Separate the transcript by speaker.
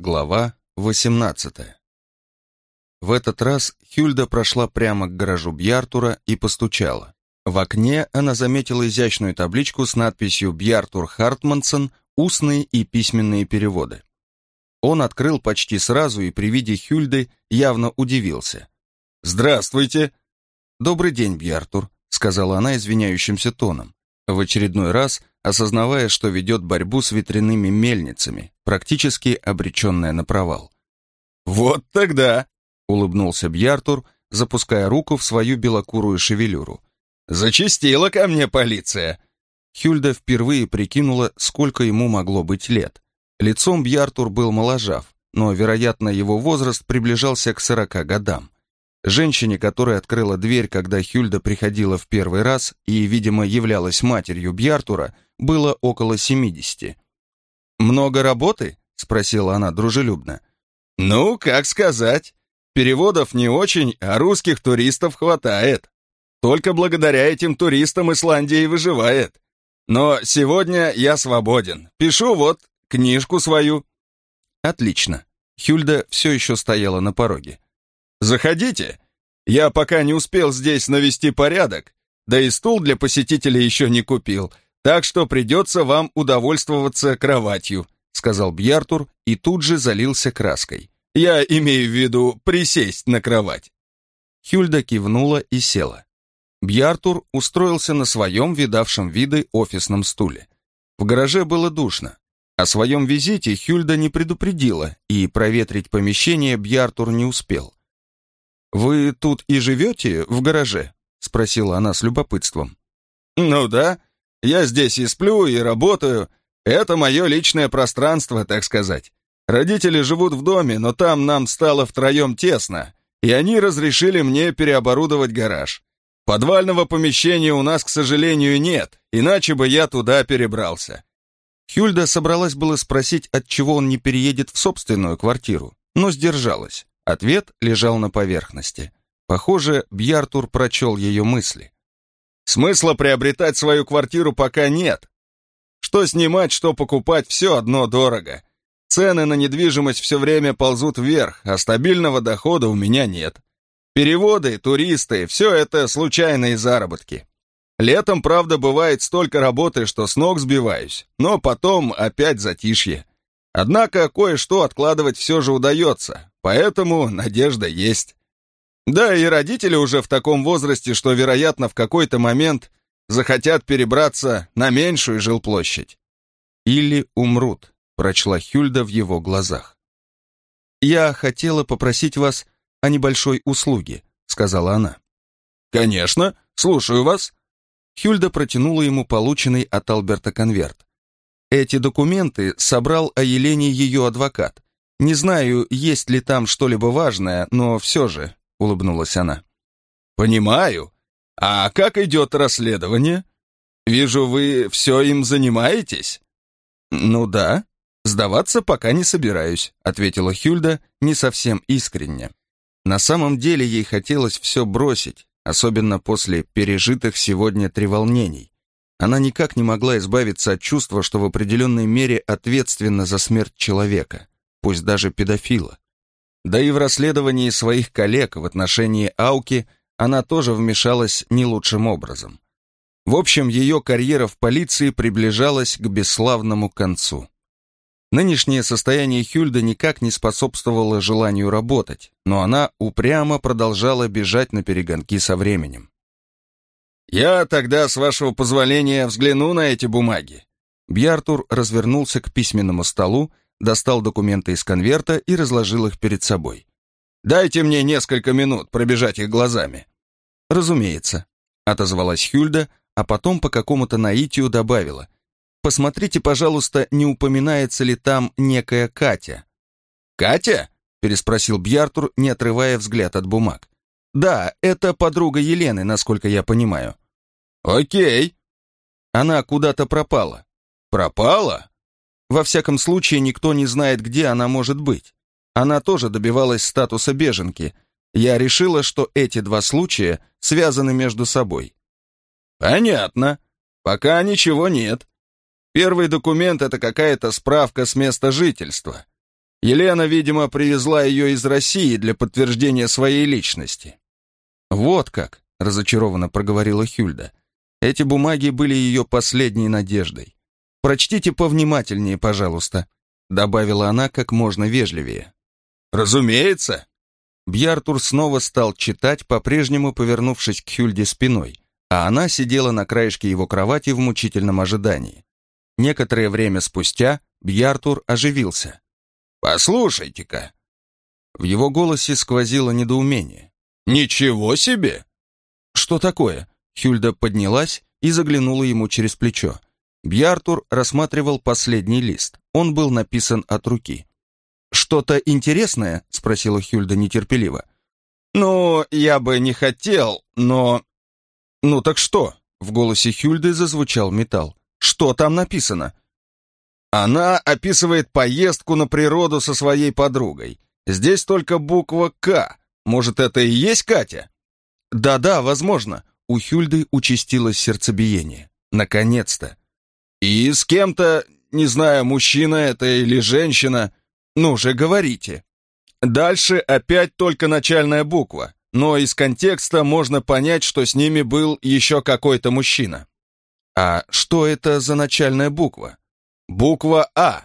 Speaker 1: Глава 18 В этот раз Хюльда прошла прямо к гаражу Бьяртура и постучала. В окне она заметила изящную табличку с надписью «Бьяртур Хартмансон. Устные и письменные переводы». Он открыл почти сразу и при виде Хюльды явно удивился. «Здравствуйте!» «Добрый день, Бьяртур», — сказала она извиняющимся тоном. В очередной раз осознавая, что ведет борьбу с ветряными мельницами, практически обреченная на провал. «Вот тогда!» — улыбнулся Бьяртур, запуская руку в свою белокурую шевелюру. «Зачастила ко мне полиция!» Хюльда впервые прикинула, сколько ему могло быть лет. Лицом Бьяртур был моложав, но, вероятно, его возраст приближался к сорока годам. Женщине, которая открыла дверь, когда Хюльда приходила в первый раз и, видимо, являлась матерью Бьяртура, было около семидесяти. «Много работы?» — спросила она дружелюбно. «Ну, как сказать. Переводов не очень, а русских туристов хватает. Только благодаря этим туристам Исландия и выживает. Но сегодня я свободен. Пишу вот книжку свою». «Отлично». Хюльда все еще стояла на пороге. «Заходите. Я пока не успел здесь навести порядок, да и стул для посетителей еще не купил, так что придется вам удовольствоваться кроватью», сказал Бьяртур и тут же залился краской. «Я имею в виду присесть на кровать». Хюльда кивнула и села. Бьяртур устроился на своем видавшем виды офисном стуле. В гараже было душно. О своем визите Хюльда не предупредила, и проветрить помещение Бьяртур не успел. «Вы тут и живете, в гараже?» — спросила она с любопытством. «Ну да, я здесь и сплю, и работаю. Это мое личное пространство, так сказать. Родители живут в доме, но там нам стало втроем тесно, и они разрешили мне переоборудовать гараж. Подвального помещения у нас, к сожалению, нет, иначе бы я туда перебрался». Хюльда собралась было спросить, отчего он не переедет в собственную квартиру, но сдержалась. Ответ лежал на поверхности. Похоже, Бьяртур прочел ее мысли. «Смысла приобретать свою квартиру пока нет. Что снимать, что покупать, все одно дорого. Цены на недвижимость все время ползут вверх, а стабильного дохода у меня нет. Переводы, туристы, все это случайные заработки. Летом, правда, бывает столько работы, что с ног сбиваюсь, но потом опять затишье. Однако кое-что откладывать все же удается, поэтому надежда есть. Да и родители уже в таком возрасте, что, вероятно, в какой-то момент захотят перебраться на меньшую жилплощадь. Или умрут, прочла Хюльда в его глазах. «Я хотела попросить вас о небольшой услуге», — сказала она. «Конечно, слушаю вас». Хюльда протянула ему полученный от Алберта конверт. Эти документы собрал о Елене ее адвокат. Не знаю, есть ли там что-либо важное, но все же, улыбнулась она. Понимаю. А как идет расследование? Вижу, вы все им занимаетесь? Ну да. Сдаваться пока не собираюсь, ответила Хюльда не совсем искренне. На самом деле ей хотелось все бросить, особенно после пережитых сегодня треволнений. Она никак не могла избавиться от чувства, что в определенной мере ответственна за смерть человека, пусть даже педофила. Да и в расследовании своих коллег в отношении Ауки она тоже вмешалась не лучшим образом. В общем, ее карьера в полиции приближалась к бесславному концу. Нынешнее состояние Хюльда никак не способствовало желанию работать, но она упрямо продолжала бежать на перегонки со временем. «Я тогда, с вашего позволения, взгляну на эти бумаги». Бьяртур развернулся к письменному столу, достал документы из конверта и разложил их перед собой. «Дайте мне несколько минут пробежать их глазами». «Разумеется», — отозвалась Хюльда, а потом по какому-то наитию добавила. «Посмотрите, пожалуйста, не упоминается ли там некая Катя». «Катя?» — переспросил Бьяртур, не отрывая взгляд от бумаг. «Да, это подруга Елены, насколько я понимаю». «Окей». «Она куда-то пропала». «Пропала?» «Во всяком случае, никто не знает, где она может быть. Она тоже добивалась статуса беженки. Я решила, что эти два случая связаны между собой». «Понятно. Пока ничего нет. Первый документ — это какая-то справка с места жительства. Елена, видимо, привезла ее из России для подтверждения своей личности. Вот как, разочарованно проговорила Хюльда. Эти бумаги были ее последней надеждой. Прочтите повнимательнее, пожалуйста, добавила она как можно вежливее. Разумеется. Бьяртур снова стал читать, по-прежнему повернувшись к Хюльде спиной, а она сидела на краешке его кровати в мучительном ожидании. Некоторое время спустя Бьяртур оживился. «Послушайте-ка!» В его голосе сквозило недоумение. «Ничего себе!» «Что такое?» Хюльда поднялась и заглянула ему через плечо. Бьяртур рассматривал последний лист. Он был написан от руки. «Что-то интересное?» — спросила Хюльда нетерпеливо. «Ну, я бы не хотел, но...» «Ну так что?» — в голосе Хюльды зазвучал металл. «Что там написано?» Она описывает поездку на природу со своей подругой. Здесь только буква «К». Может, это и есть Катя? Да-да, возможно. У Хюльды участилось сердцебиение. Наконец-то. И с кем-то, не знаю, мужчина это или женщина. Ну же, говорите. Дальше опять только начальная буква, но из контекста можно понять, что с ними был еще какой-то мужчина. А что это за начальная буква? Буква А.